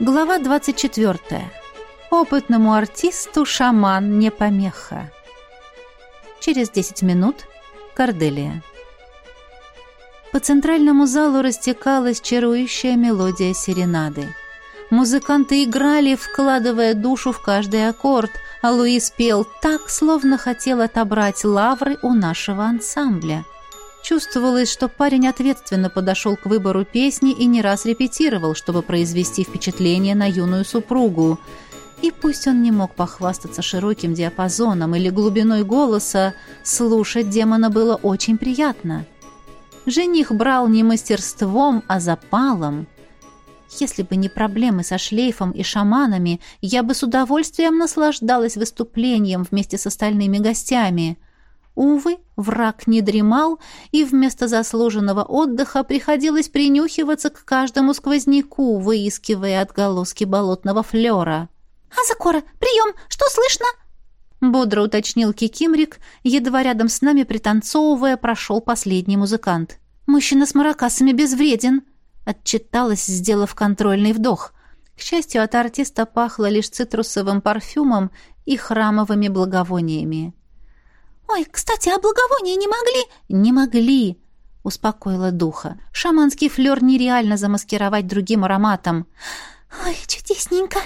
Глава 24. Опытному артисту шаман не помеха. Через 10 минут Корделия. По центральному залу растекалась чарующая мелодия серенады. Музыканты играли, вкладывая душу в каждый аккорд, а Луис пел так, словно хотел отобрать лавры у нашего ансамбля – Чувствовалось, что парень ответственно подошел к выбору песни и не раз репетировал, чтобы произвести впечатление на юную супругу. И пусть он не мог похвастаться широким диапазоном или глубиной голоса, слушать демона было очень приятно. Жених брал не мастерством, а запалом. Если бы не проблемы со шлейфом и шаманами, я бы с удовольствием наслаждалась выступлением вместе с остальными гостями – Увы, враг не дремал, и вместо заслуженного отдыха приходилось принюхиваться к каждому сквозняку, выискивая отголоски болотного флера. «Азакора, прием! Что слышно?» Бодро уточнил Кикимрик, едва рядом с нами, пританцовывая, прошел последний музыкант. «Мужчина с маракасами безвреден», — отчиталась, сделав контрольный вдох. К счастью, от артиста пахло лишь цитрусовым парфюмом и храмовыми благовониями. «Ой, кстати, а благовония не могли?» «Не могли», — успокоила духа. «Шаманский флёр нереально замаскировать другим ароматом». «Ой, чудесненько!»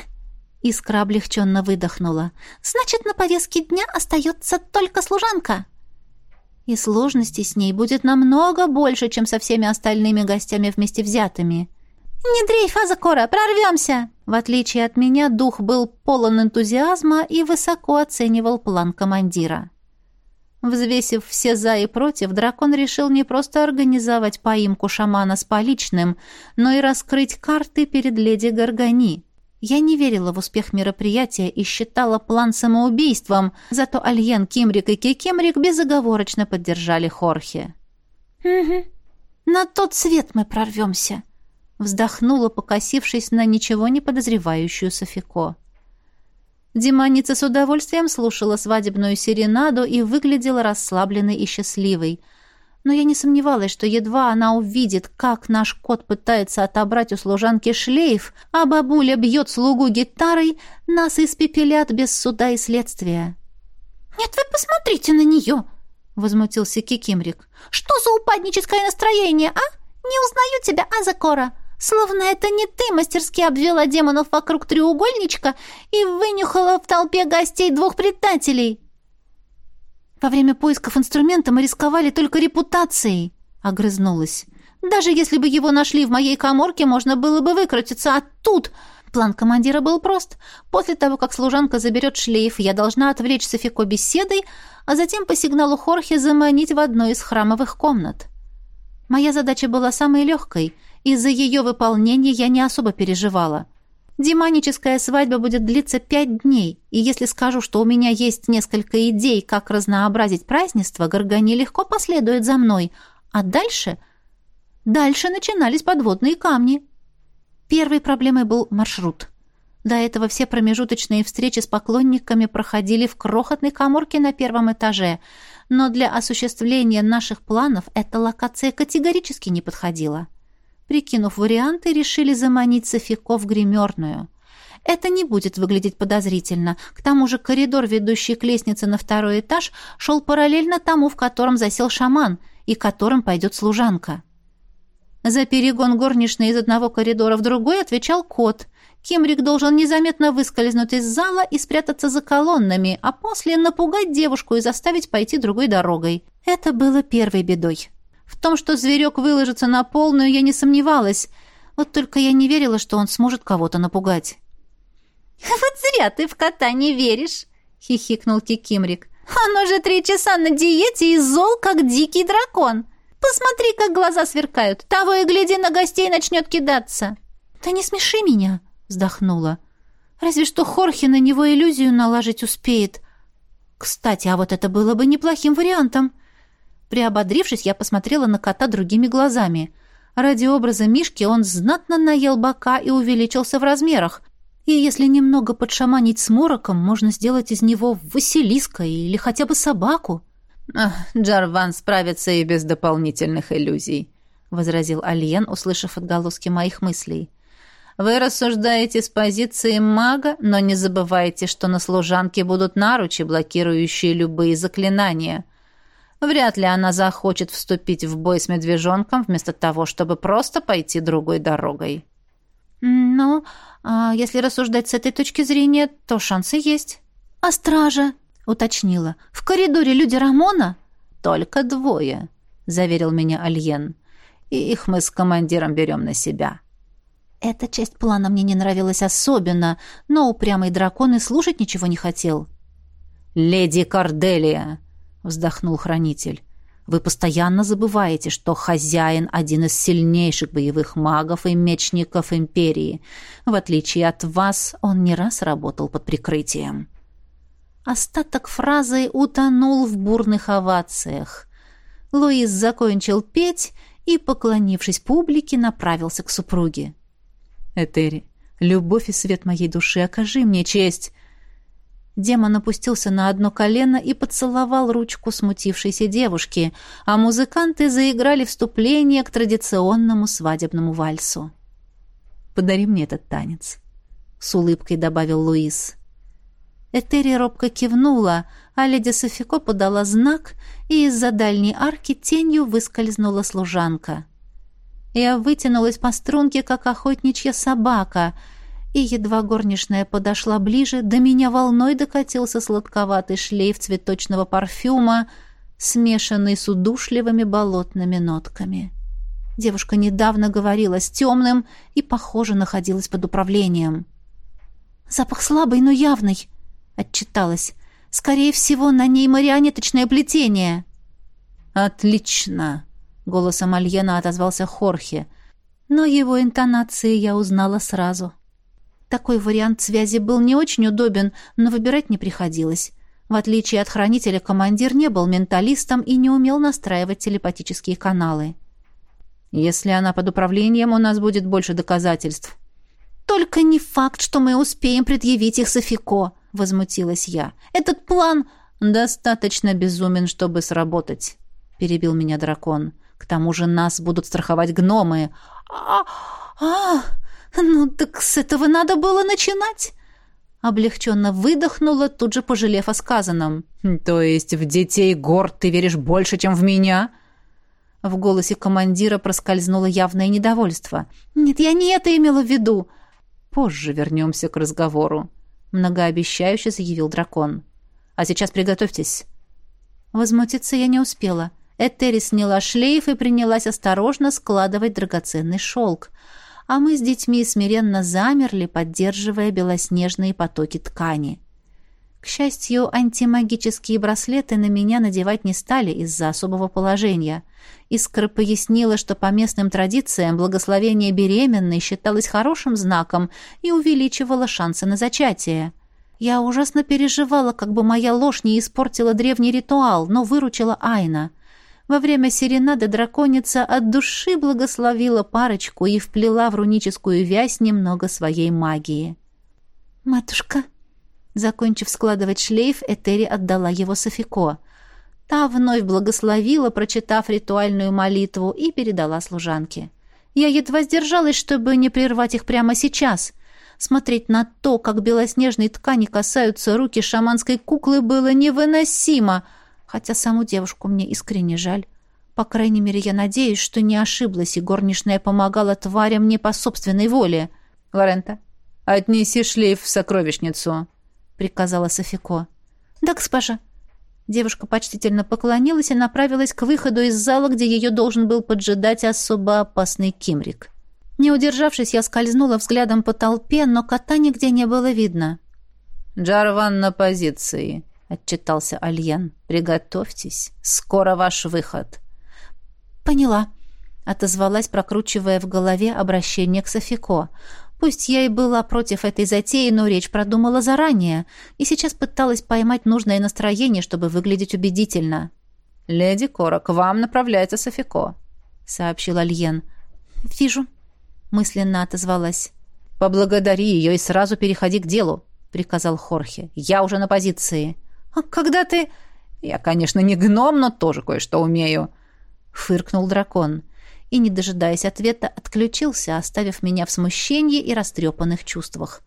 Искра облегченно выдохнула. «Значит, на повестке дня остается только служанка». И сложностей с ней будет намного больше, чем со всеми остальными гостями вместе взятыми. «Не дрейф, Азакора, прорвемся!» В отличие от меня, дух был полон энтузиазма и высоко оценивал план командира. Взвесив все «за» и «против», дракон решил не просто организовать поимку шамана с поличным, но и раскрыть карты перед леди Гаргани. Я не верила в успех мероприятия и считала план самоубийством, зато Альен, Кимрик и Кикимрик безоговорочно поддержали Хорхе. «Угу. На тот свет мы прорвемся», — вздохнула, покосившись на ничего не подозревающую Софико. Диманица с удовольствием слушала свадебную серенаду и выглядела расслабленной и счастливой. Но я не сомневалась, что едва она увидит, как наш кот пытается отобрать у служанки шлейф, а бабуля бьет слугу гитарой, нас испепелят без суда и следствия. «Нет, вы посмотрите на нее!» — возмутился Кикимрик. «Что за упадническое настроение, а? Не узнаю тебя, Азакора!» Словно это не ты мастерски обвела демонов вокруг треугольничка и вынюхала в толпе гостей двух предателей. Во время поисков инструмента мы рисковали только репутацией, огрызнулась. Даже если бы его нашли в моей коморке, можно было бы выкрутиться, а тут... План командира был прост. После того, как служанка заберет шлейф, я должна отвлечь Софико беседой, а затем по сигналу Хорхе заманить в одну из храмовых комнат. Моя задача была самой легкой — из-за ее выполнения я не особо переживала. Демоническая свадьба будет длиться пять дней, и если скажу, что у меня есть несколько идей, как разнообразить празднество, Горгани легко последует за мной. А дальше... Дальше начинались подводные камни. Первой проблемой был маршрут. До этого все промежуточные встречи с поклонниками проходили в крохотной каморке на первом этаже, но для осуществления наших планов эта локация категорически не подходила. Прикинув варианты, решили заманить Софико в гримерную. Это не будет выглядеть подозрительно. К тому же коридор, ведущий к лестнице на второй этаж, шел параллельно тому, в котором засел шаман, и которым пойдет служанка. За перегон горничной из одного коридора в другой отвечал кот. Кимрик должен незаметно выскользнуть из зала и спрятаться за колоннами, а после напугать девушку и заставить пойти другой дорогой. Это было первой бедой. В том, что зверек выложится на полную, я не сомневалась. Вот только я не верила, что он сможет кого-то напугать. «Вот зря ты в кота не веришь!» — хихикнул Кикимрик. «Он уже три часа на диете и зол, как дикий дракон. Посмотри, как глаза сверкают. Того и гляди, на гостей начнет кидаться». «Да не смеши меня!» — вздохнула. «Разве что Хорхе на него иллюзию наложить успеет. Кстати, а вот это было бы неплохим вариантом. Приободрившись, я посмотрела на кота другими глазами. Ради образа Мишки он знатно наел бока и увеличился в размерах. И если немного подшаманить с мороком, можно сделать из него Василиска или хотя бы собаку. «Джарван справится и без дополнительных иллюзий», — возразил Альен, услышав отголоски моих мыслей. Вы рассуждаете с позиции мага, но не забывайте, что на служанке будут наручи, блокирующие любые заклинания. Вряд ли она захочет вступить в бой с медвежонком вместо того, чтобы просто пойти другой дорогой. «Ну, а если рассуждать с этой точки зрения, то шансы есть». «А стража?» — уточнила. «В коридоре люди Рамона?» «Только двое», — заверил меня Альен. «И их мы с командиром берем на себя». Эта часть плана мне не нравилась особенно, но упрямый дракон и слушать ничего не хотел. «Леди Корделия!» — вздохнул хранитель. «Вы постоянно забываете, что хозяин — один из сильнейших боевых магов и мечников Империи. В отличие от вас, он не раз работал под прикрытием». Остаток фразы утонул в бурных овациях. Луис закончил петь и, поклонившись публике, направился к супруге. Этери, любовь и свет моей души, окажи мне честь!» Демон опустился на одно колено и поцеловал ручку смутившейся девушки, а музыканты заиграли вступление к традиционному свадебному вальсу. «Подари мне этот танец», — с улыбкой добавил Луис. Этери робко кивнула, а леди Софико подала знак, и из-за дальней арки тенью выскользнула служанка. Я вытянулась по струнке, как охотничья собака, и едва горничная подошла ближе, до меня волной докатился сладковатый шлейф цветочного парфюма, смешанный с удушливыми болотными нотками. Девушка недавно говорила с темным и, похоже, находилась под управлением. «Запах слабый, но явный», — отчиталась. «Скорее всего, на ней марионеточное плетение». «Отлично!» Голосом Альена отозвался Хорхе, но его интонации я узнала сразу. Такой вариант связи был не очень удобен, но выбирать не приходилось. В отличие от хранителя, командир не был менталистом и не умел настраивать телепатические каналы. «Если она под управлением, у нас будет больше доказательств». «Только не факт, что мы успеем предъявить их Софико», — возмутилась я. «Этот план...» «Достаточно безумен, чтобы сработать», — перебил меня дракон. К тому же нас будут страховать гномы. А, а, ну так с этого надо было начинать. Облегченно выдохнула, тут же пожалев о сказанном. То есть в детей гор ты веришь больше, чем в меня? В голосе командира проскользнуло явное недовольство. Нет, я не это имела в виду. Позже вернемся к разговору, многообещающе заявил дракон. А сейчас приготовьтесь. Возмутиться я не успела. — Этери сняла шлейф и принялась осторожно складывать драгоценный шелк, а мы с детьми смиренно замерли, поддерживая белоснежные потоки ткани. К счастью, антимагические браслеты на меня надевать не стали из-за особого положения. Искра пояснила, что по местным традициям благословение беременной считалось хорошим знаком и увеличивало шансы на зачатие. Я ужасно переживала, как бы моя ложь не испортила древний ритуал, но выручила Айна — во время серенады драконица от души благословила парочку и вплела в руническую вязь немного своей магии. «Матушка!» Закончив складывать шлейф, Этери отдала его Софико. Та вновь благословила, прочитав ритуальную молитву, и передала служанке. Я едва сдержалась, чтобы не прервать их прямо сейчас. Смотреть на то, как белоснежные ткани касаются руки шаманской куклы, было невыносимо — хотя саму девушку мне искренне жаль. По крайней мере, я надеюсь, что не ошиблась, и горничная помогала тварям не по собственной воле. «Лорента, отнеси шлейф в сокровищницу», — приказала Софико. «Да, госпожа». Девушка почтительно поклонилась и направилась к выходу из зала, где ее должен был поджидать особо опасный кимрик. Не удержавшись, я скользнула взглядом по толпе, но кота нигде не было видно. «Джарван на позиции», — отчитался Альен. «Приготовьтесь. Скоро ваш выход». «Поняла», — отозвалась, прокручивая в голове обращение к Софико. Пусть я и была против этой затеи, но речь продумала заранее и сейчас пыталась поймать нужное настроение, чтобы выглядеть убедительно. «Леди Кора, к вам направляется Софико», — сообщил Альен. «Вижу», — мысленно отозвалась. «Поблагодари ее и сразу переходи к делу», — приказал Хорхе. «Я уже на позиции». «А когда ты...» «Я, конечно, не гном, но тоже кое-что умею», — фыркнул дракон. и, не дожидаясь ответа, отключился, оставив меня в смущении и растрепанных чувствах.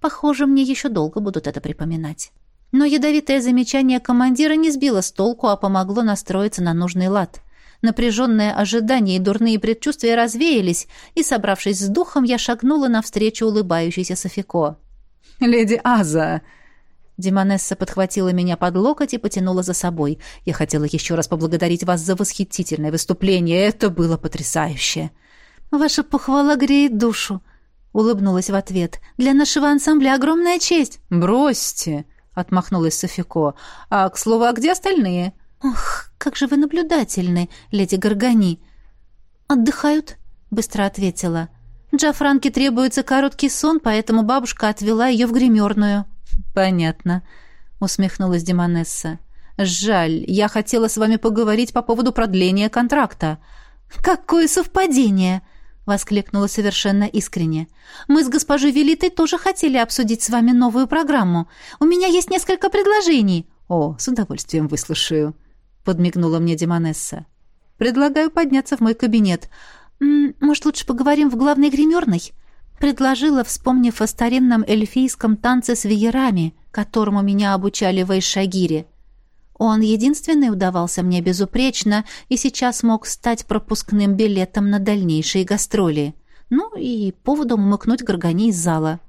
Похоже, мне еще долго будут это припоминать. Но ядовитое замечание командира не сбило с толку, а помогло настроиться на нужный лад. Напряженное ожидание и дурные предчувствия развеялись, и, собравшись с духом, я шагнула навстречу улыбающейся Софико. «Леди Аза!» Демонесса подхватила меня под локоть и потянула за собой. Я хотела еще раз поблагодарить вас за восхитительное выступление. Это было потрясающе. Ваша похвала греет душу, улыбнулась в ответ. Для нашего ансамбля огромная честь. Бросьте, отмахнулась Софико. А, к слову, а где остальные? Ох, как же вы наблюдательны, леди Горгани. Отдыхают, быстро ответила. Джафранке требуется короткий сон, поэтому бабушка отвела ее в гримерную. «Понятно», — усмехнулась Демонесса. «Жаль, я хотела с вами поговорить по поводу продления контракта». «Какое совпадение!» — воскликнула совершенно искренне. «Мы с госпожой Велитой тоже хотели обсудить с вами новую программу. У меня есть несколько предложений». «О, с удовольствием выслушаю», — подмигнула мне Демонесса. «Предлагаю подняться в мой кабинет. Может, лучше поговорим в главной гримерной?» Предложила, вспомнив о старинном эльфийском танце с веерами, которому меня обучали в Эйшагире. Он единственный удавался мне безупречно и сейчас мог стать пропускным билетом на дальнейшие гастроли. Ну и поводом умыкнуть Горгани из зала.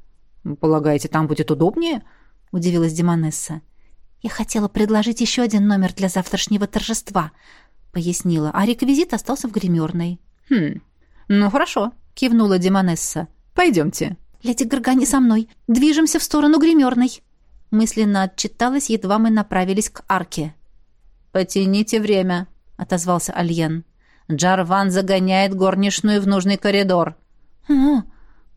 «Полагаете, там будет удобнее?» — удивилась Демонесса. «Я хотела предложить еще один номер для завтрашнего торжества», — пояснила, а реквизит остался в гримерной. «Хм, ну хорошо», — кивнула Демонесса. Пойдемте». «Леди Горгани со мной. Движемся в сторону гримерной». Мысленно отчиталась, едва мы направились к арке. «Потяните время», — отозвался Альен. «Джарван загоняет горничную в нужный коридор». «О,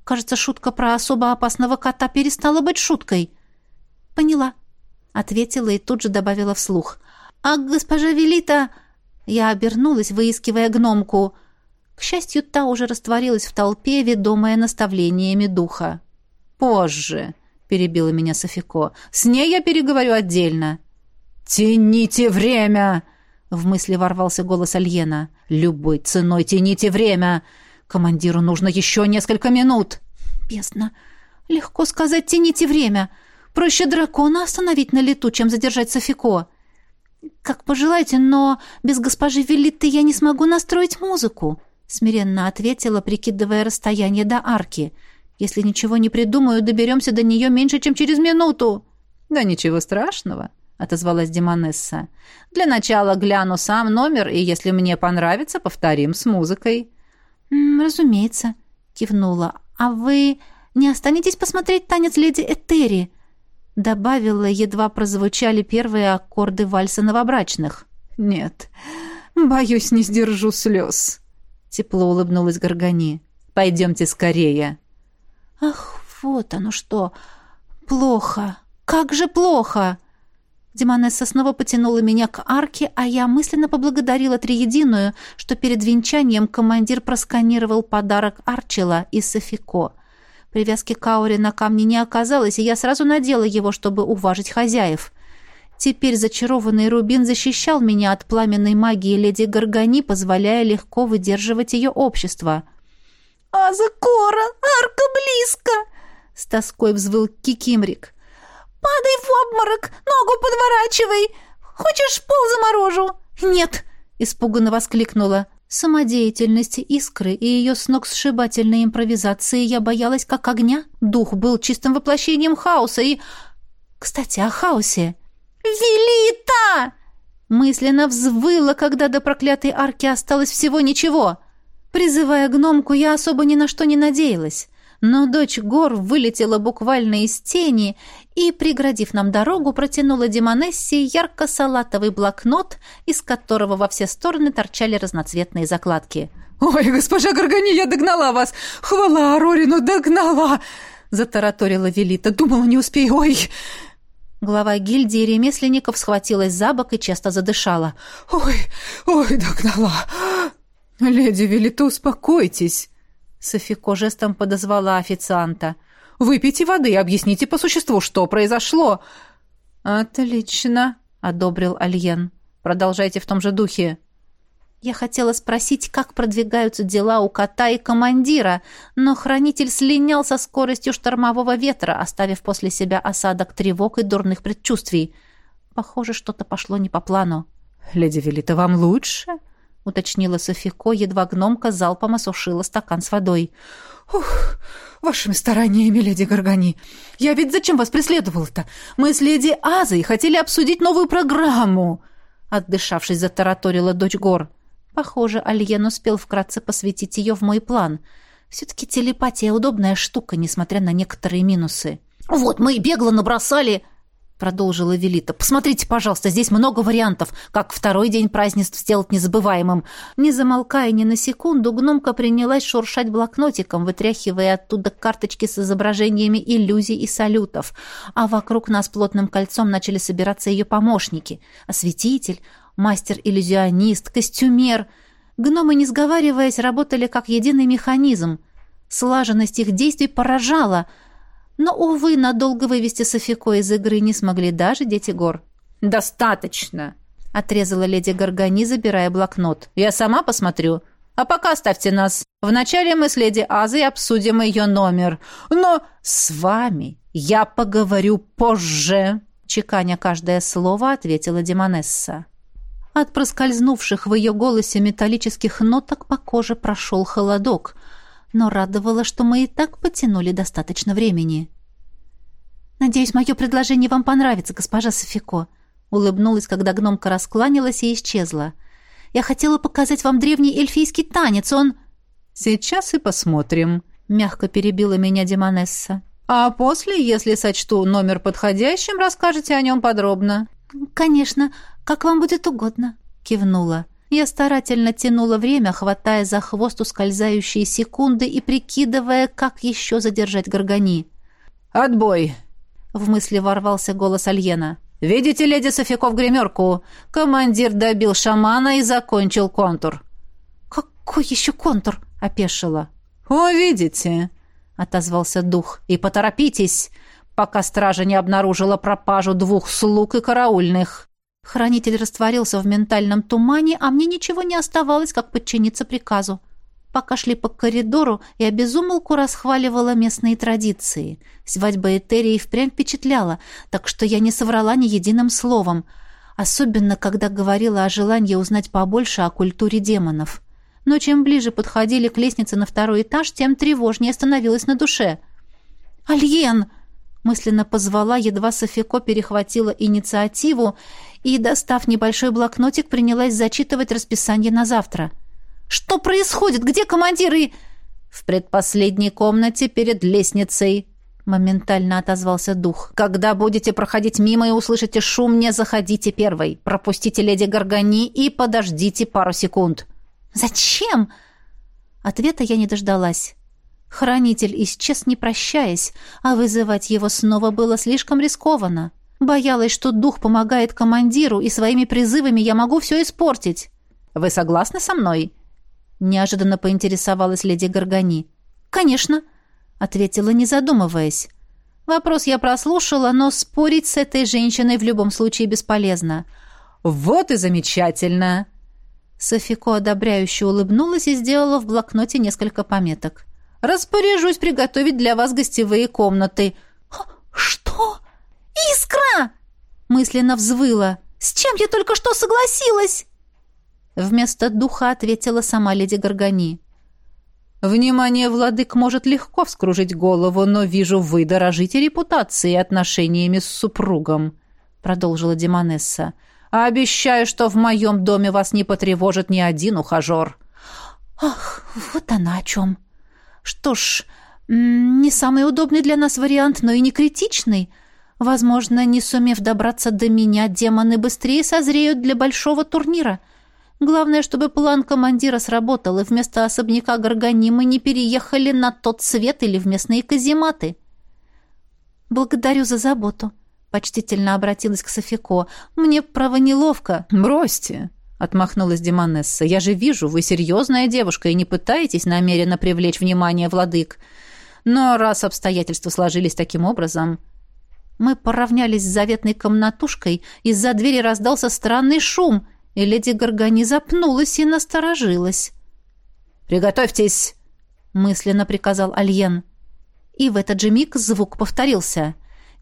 кажется, шутка про особо опасного кота перестала быть шуткой». «Поняла», — ответила и тут же добавила вслух. «А госпожа Велита...» Я обернулась, выискивая гномку — к счастью, та уже растворилась в толпе, ведомая наставлениями духа. «Позже», — перебила меня Софико, — «с ней я переговорю отдельно». «Тяните время!» — в мысли ворвался голос Альена. «Любой ценой тяните время! Командиру нужно еще несколько минут!» «Бесно! Легко сказать, тяните время! Проще дракона остановить на лету, чем задержать Софико!» «Как пожелаете, но без госпожи Велиты я не смогу настроить музыку!» Смиренно ответила, прикидывая расстояние до арки. Если ничего не придумаю, доберемся до нее меньше, чем через минуту. Да ничего страшного, отозвалась Демонесса. Для начала гляну сам номер, и если мне понравится, повторим с музыкой. разумеется, кивнула. А вы не останетесь посмотреть танец леди Этери? добавила, едва прозвучали первые аккорды вальса новобрачных. Нет. Боюсь, не сдержу слез. Тепло улыбнулась Горгани. «Пойдемте скорее». «Ах, вот оно что! Плохо! Как же плохо!» Демонесса снова потянула меня к арке, а я мысленно поблагодарила Триединую, что перед венчанием командир просканировал подарок Арчела и Софико. Привязки к ауре на камне не оказалось, и я сразу надела его, чтобы уважить хозяев. Теперь зачарованный рубин защищал меня от пламенной магии леди Горгани, позволяя легко выдерживать ее общество. «А Закора, арка близко!» — с тоской взвыл Кикимрик. «Падай в обморок, ногу подворачивай! Хочешь, пол заморожу?» «Нет!» — испуганно воскликнула. Самодеятельности искры и ее сногсшибательной импровизации я боялась как огня. Дух был чистым воплощением хаоса и... Кстати, о хаосе. «Велита!» Мысленно взвыла, когда до проклятой арки осталось всего ничего. Призывая гномку, я особо ни на что не надеялась. Но дочь гор вылетела буквально из тени и, преградив нам дорогу, протянула Демонессе ярко-салатовый блокнот, из которого во все стороны торчали разноцветные закладки. «Ой, госпожа Горгани, я догнала вас! Хвала Арорину, догнала!» Затараторила Велита. «Думала, не успею. Ой!» Глава гильдии ремесленников схватилась за бок и часто задышала. «Ой, ой, догнала! Леди Велита, успокойтесь!» Софико жестом подозвала официанта. «Выпейте воды и объясните по существу, что произошло!» «Отлично!» — одобрил Альен. «Продолжайте в том же духе». Я хотела спросить, как продвигаются дела у кота и командира, но хранитель слинял со скоростью штормового ветра, оставив после себя осадок тревог и дурных предчувствий. Похоже, что-то пошло не по плану. «Леди Велита, вам лучше?» — уточнила Софико, едва гномка залпом осушила стакан с водой. «Ух, вашими стараниями, леди Горгани! Я ведь зачем вас преследовала-то? Мы с леди Азой хотели обсудить новую программу!» Отдышавшись, затараторила дочь Гор. Похоже, Альен успел вкратце посвятить ее в мой план. Все-таки телепатия — удобная штука, несмотря на некоторые минусы. «Вот мы и бегло набросали...» продолжила Велита. «Посмотрите, пожалуйста, здесь много вариантов, как второй день празднеств сделать незабываемым». Не замолкая ни на секунду, гномка принялась шуршать блокнотиком, вытряхивая оттуда карточки с изображениями иллюзий и салютов. А вокруг нас плотным кольцом начали собираться ее помощники. Осветитель, мастер-иллюзионист, костюмер. Гномы, не сговариваясь, работали как единый механизм. Слаженность их действий поражала, но, увы, надолго вывести Софико из игры не смогли даже дети гор. «Достаточно!» — отрезала леди Горгани, забирая блокнот. «Я сама посмотрю. А пока оставьте нас. Вначале мы с леди Азой обсудим ее номер. Но с вами я поговорю позже!» Чеканя каждое слово, ответила Демонесса. От проскользнувших в ее голосе металлических ноток по коже прошел холодок, но радовало, что мы и так потянули достаточно времени. «Надеюсь, мое предложение вам понравится, госпожа Софико», улыбнулась, когда гномка раскланялась и исчезла. «Я хотела показать вам древний эльфийский танец, он...» «Сейчас и посмотрим», — мягко перебила меня Демонесса. «А после, если сочту номер подходящим, расскажете о нем подробно». «Конечно, как вам будет угодно», — кивнула. Я старательно тянула время, хватая за хвост ускользающие секунды и прикидывая, как еще задержать Горгани. «Отбой!» — в мысли ворвался голос Альена. «Видите, леди Софико в гримерку? Командир добил шамана и закончил контур». «Какой еще контур?» — опешила. «Увидите!» — отозвался дух. «И поторопитесь, пока стража не обнаружила пропажу двух слуг и караульных». Хранитель растворился в ментальном тумане, а мне ничего не оставалось, как подчиниться приказу. Пока шли по коридору, я безумолку расхваливала местные традиции. Свадьба Этерии впрямь впечатляла, так что я не соврала ни единым словом, особенно когда говорила о желании узнать побольше о культуре демонов. Но чем ближе подходили к лестнице на второй этаж, тем тревожнее становилось на душе. «Альен!» Мысленно позвала, едва Софико перехватила инициативу и, достав небольшой блокнотик, принялась зачитывать расписание на завтра. «Что происходит? Где командиры?» «В предпоследней комнате перед лестницей», — моментально отозвался дух. «Когда будете проходить мимо и услышите шум, не заходите первой. Пропустите леди Гаргани и подождите пару секунд». «Зачем?» Ответа я не дождалась. Хранитель исчез, не прощаясь, а вызывать его снова было слишком рискованно. Боялась, что дух помогает командиру, и своими призывами я могу все испортить. «Вы согласны со мной?» Неожиданно поинтересовалась леди Горгани. «Конечно», — ответила, не задумываясь. Вопрос я прослушала, но спорить с этой женщиной в любом случае бесполезно. «Вот и замечательно!» Софико одобряюще улыбнулась и сделала в блокноте несколько пометок. Распоряжусь приготовить для вас гостевые комнаты». «Что? Искра!» Мысленно взвыла. «С чем я только что согласилась?» Вместо духа ответила сама леди Горгани. «Внимание владык может легко вскружить голову, но вижу, вы дорожите репутацией и отношениями с супругом», продолжила Демонесса. «Обещаю, что в моем доме вас не потревожит ни один ухажер». «Ах, вот она о чем!» Что ж, не самый удобный для нас вариант, но и не критичный. Возможно, не сумев добраться до меня, демоны быстрее созреют для большого турнира. Главное, чтобы план командира сработал, и вместо особняка Гаргани мы не переехали на тот свет или в местные казематы. «Благодарю за заботу», — почтительно обратилась к Софико. «Мне, право, неловко». «Бросьте», отмахнулась Демонесса. Я же вижу, вы серьезная девушка и не пытаетесь намеренно привлечь внимание владык. Но раз обстоятельства сложились таким образом, мы поравнялись с заветной комнатушкой, из-за двери раздался странный шум, и леди Горгани запнулась и насторожилась. «Приготовьтесь!» — мысленно приказал Альен. И в этот же миг звук повторился.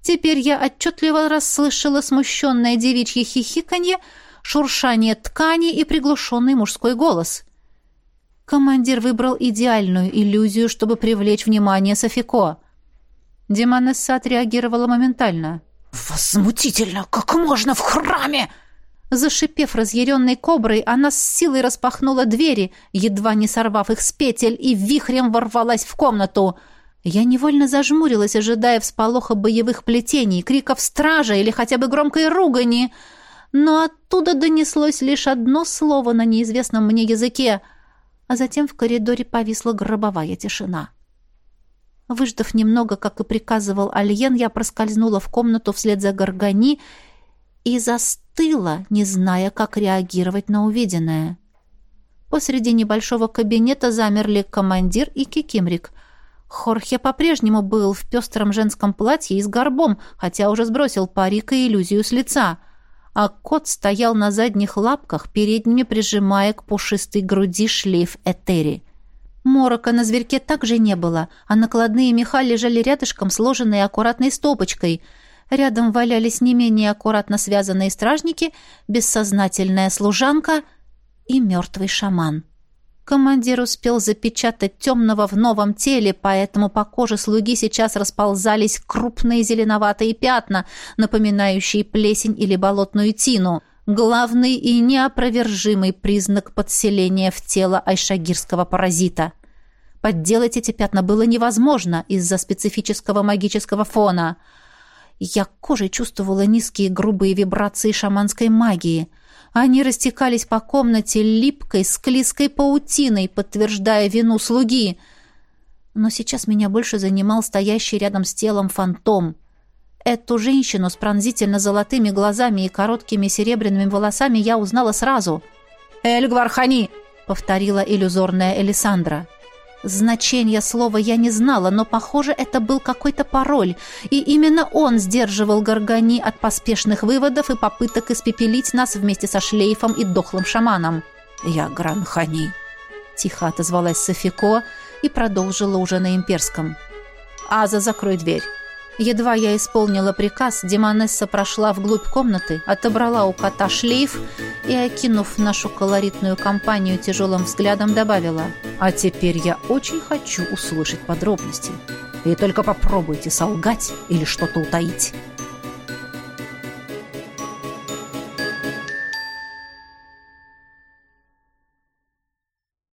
Теперь я отчетливо расслышала смущенное девичье хихиканье, шуршание ткани и приглушенный мужской голос. Командир выбрал идеальную иллюзию, чтобы привлечь внимание Софико. Демонесса отреагировала моментально. «Возмутительно! Как можно в храме?» Зашипев разъяренной коброй, она с силой распахнула двери, едва не сорвав их с петель, и вихрем ворвалась в комнату. Я невольно зажмурилась, ожидая всполоха боевых плетений, криков стража или хотя бы громкой ругани. Но оттуда донеслось лишь одно слово на неизвестном мне языке, а затем в коридоре повисла гробовая тишина. Выждав немного, как и приказывал Альен, я проскользнула в комнату вслед за Горгани и застыла, не зная, как реагировать на увиденное. Посреди небольшого кабинета замерли командир и Кикимрик. Хорхе по-прежнему был в пестром женском платье и с горбом, хотя уже сбросил парик и иллюзию с лица. А кот стоял на задних лапках, передними прижимая к пушистой груди шлейф Этери. Морока на зверьке также не было, а накладные меха лежали рядышком, сложенные аккуратной стопочкой — Рядом валялись не менее аккуратно связанные стражники, бессознательная служанка и мертвый шаман. Командир успел запечатать темного в новом теле, поэтому по коже слуги сейчас расползались крупные зеленоватые пятна, напоминающие плесень или болотную тину. Главный и неопровержимый признак подселения в тело айшагирского паразита. Подделать эти пятна было невозможно из-за специфического магического фона – я кожей чувствовала низкие грубые вибрации шаманской магии. Они растекались по комнате липкой, склизкой паутиной, подтверждая вину слуги. Но сейчас меня больше занимал стоящий рядом с телом фантом. Эту женщину с пронзительно золотыми глазами и короткими серебряными волосами я узнала сразу. «Эль Гвархани!» — повторила иллюзорная Элисандра. Значения слова я не знала, но, похоже, это был какой-то пароль, и именно он сдерживал Гаргани от поспешных выводов и попыток испепелить нас вместе со шлейфом и дохлым шаманом. «Я Гранхани», — тихо отозвалась Софико и продолжила уже на имперском. «Аза, закрой дверь». Едва я исполнила приказ, Демонесса прошла вглубь комнаты, отобрала у кота шлейф и, окинув нашу колоритную компанию тяжелым взглядом, добавила «А теперь я очень хочу услышать подробности. И только попробуйте солгать или что-то утаить».